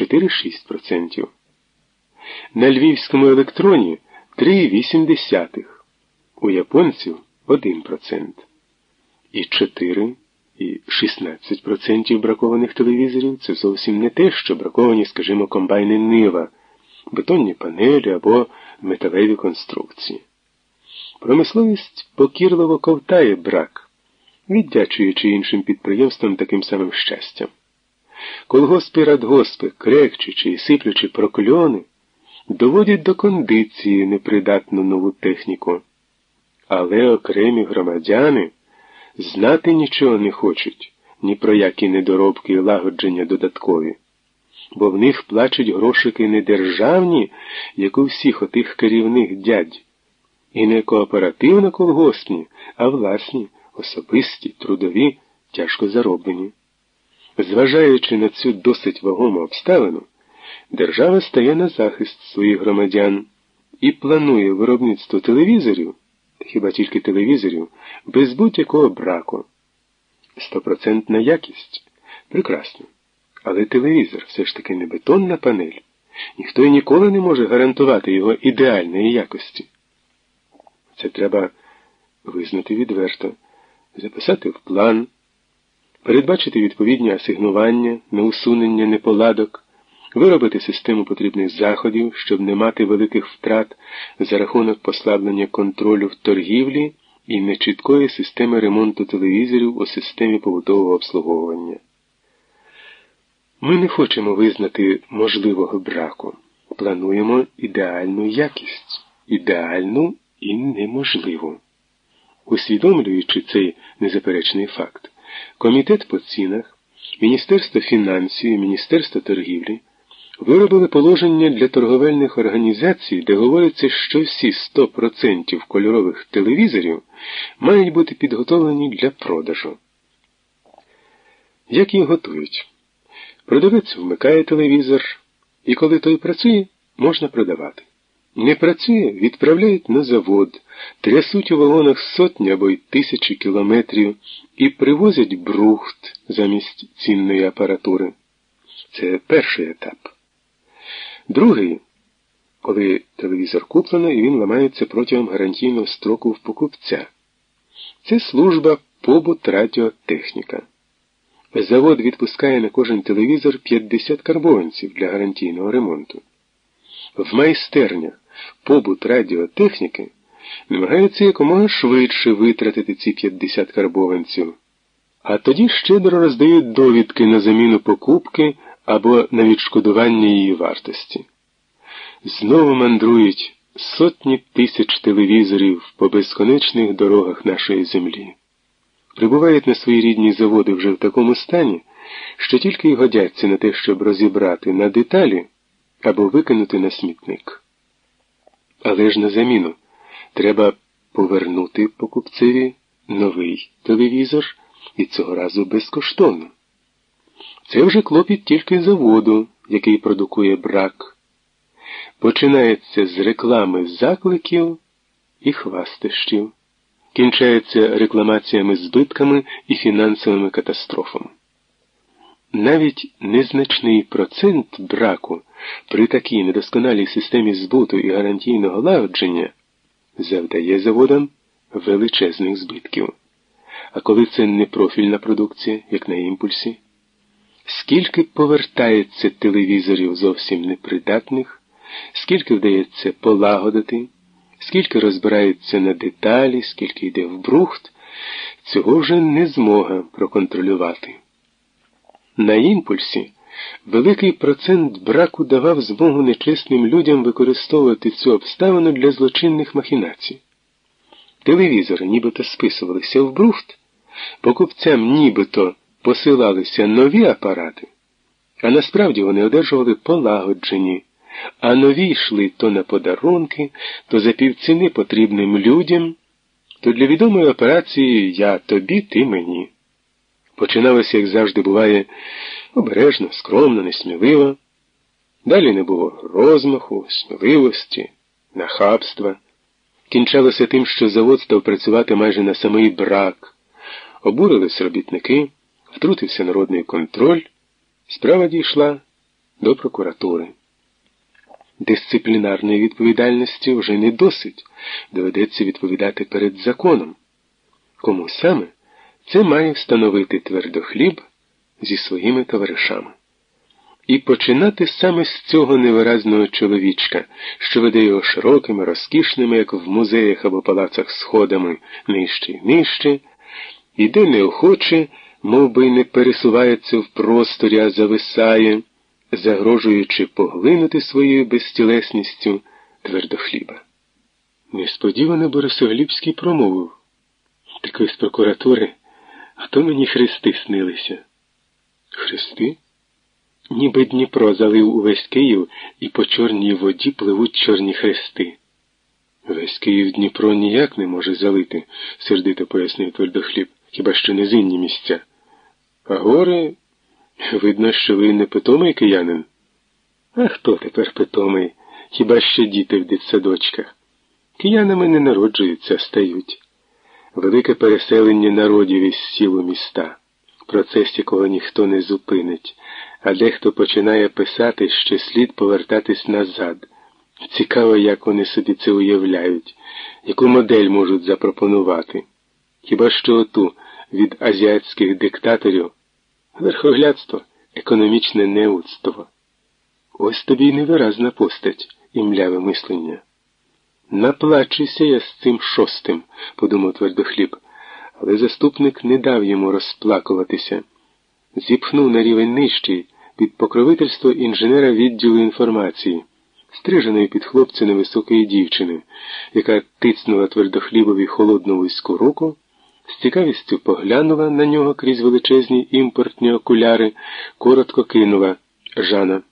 4,6%. На львівському електроні 3,8%. У японців 1%. І 4 і 16% бракованих телевізорів це зовсім не те, що браковані, скажімо, комбайни нива, бетонні панелі або металеві конструкції. Промисловість покірливо ковтає брак, віддячуючи іншим підприємствам таким самим щастям. Колгоспи радгоспи, крекчучи і сиплючи прокльони, доводять до кондиції непридатну нову техніку. Але окремі громадяни знати нічого не хочуть, ні про які недоробки і лагодження додаткові, бо в них плачуть грошики не державні, як у всіх отих керівних дядь, і не кооперативно колгоспні, а власні, особисті, трудові, тяжко зароблені. Зважаючи на цю досить вагому обставину, держава стає на захист своїх громадян і планує виробництво телевізорів, хіба тільки телевізорів, без будь-якого браку. Стопроцентна якість прекрасно. Але телевізор все ж таки не бетонна панель. Ніхто і ніколи не може гарантувати його ідеальної якості. Це треба визнати відверто, записати в план передбачити відповідні асигнування на усунення неполадок, виробити систему потрібних заходів, щоб не мати великих втрат за рахунок послаблення контролю в торгівлі і нечіткої системи ремонту телевізорів у системі побутового обслуговування. Ми не хочемо визнати можливого браку. Плануємо ідеальну якість, ідеальну і неможливу. Усвідомлюючи цей незаперечний факт, Комітет по цінах, Міністерство фінансів Міністерство торгівлі виробили положення для торговельних організацій, де говориться, що всі 100% кольорових телевізорів мають бути підготовлені для продажу. Як їх готують? Продавець вмикає телевізор, і коли той працює, можна продавати. Не працює, відправляють на завод, трясуть у вагонах сотні або й тисячі кілометрів і привозять брухт замість цінної апаратури. Це перший етап. Другий, коли телевізор куплено і він ламається протягом гарантійного строку в покупця. Це служба побут радіотехніка. Завод відпускає на кожен телевізор 50 карбованців для гарантійного ремонту. В майстернях побут радіотехніки намагаються якомога швидше витратити ці 50 карбованців, а тоді щедро роздають довідки на заміну покупки або на відшкодування її вартості. Знову мандрують сотні тисяч телевізорів по безконечних дорогах нашої землі. Прибувають на свої рідні заводи вже в такому стані, що тільки й годяться на те, щоб розібрати на деталі або викинути на смітник. Але ж на заміну треба повернути покупцеві новий телевізор і цього разу безкоштовно. Це вже клопіт тільки заводу, який продукує брак. Починається з реклами закликів і хвастощів, кінчається рекламаціями збитками і фінансовими катастрофами. Навіть незначний процент браку при такій недосконалій системі збуту і гарантійного лагодження завдає заводам величезних збитків. А коли це не профільна продукція, як на імпульсі, скільки повертається телевізорів зовсім непридатних, скільки вдається полагодити, скільки розбирається на деталі, скільки йде в брухт, цього вже не змога проконтролювати. На імпульсі великий процент браку давав змогу нечесним людям використовувати цю обставину для злочинних махінацій. Телевізори нібито списувалися в брухт, покупцям нібито посилалися нові апарати, а насправді вони одержували полагоджені, а нові йшли то на подарунки, то за півціни потрібним людям, то для відомої операції я тобі, ти мені. Починалося, як завжди буває, обережно, скромно, несміливо. Далі не було розмаху, сміливості, нахабства. Кінчалося тим, що завод став працювати майже на самий брак. Обурились робітники, втрутився народний контроль, справа дійшла до прокуратури. Дисциплінарної відповідальності вже не досить, доведеться відповідати перед законом. Кому саме це має встановити твердохліб зі своїми товаришами. І починати саме з цього невиразного чоловічка, що веде його широкими, розкішними, як в музеях або палацах сходами, нижче й нижче, іде неохоче, мов би не пересувається в просторі, а зависає, загрожуючи поглинути своєю безтілесністю твердохліба. Несподівано Борисоглібський промовив такої з прокуратури, а то мені хрести снилися. Хрести? Ніби Дніпро залив увесь Київ і по чорній воді пливуть чорні хрести. Весь Київ Дніпро ніяк не може залити, сердито пояснив твердохліб, хіба що низинні місця. А гори, видно, що ви не питомий киянин. А хто тепер питомий? Хіба що діти в дитсадочках? Киянами не народжуються, стають. Велике переселення народів із сіл у міста, процес якого ніхто не зупинить а дехто починає писати, що слід повертатись назад. Цікаво, як вони собі це уявляють, яку модель можуть запропонувати. Хіба що оту від азіатських диктаторів верхоглядство, економічне неудство. Ось тобі й невиразна постать і мляве мислення. Наплачуся я з цим шостим, подумав твердохліб, але заступник не дав йому розплакуватися зіпхнув на рівень нижчий під покровительство інженера відділу інформації, стриженої під хлопця невисокої дівчини, яка тицнула твердохлібові холодну вузьку руку, з цікавістю поглянула на нього крізь величезні імпортні окуляри, коротко кинула Жана.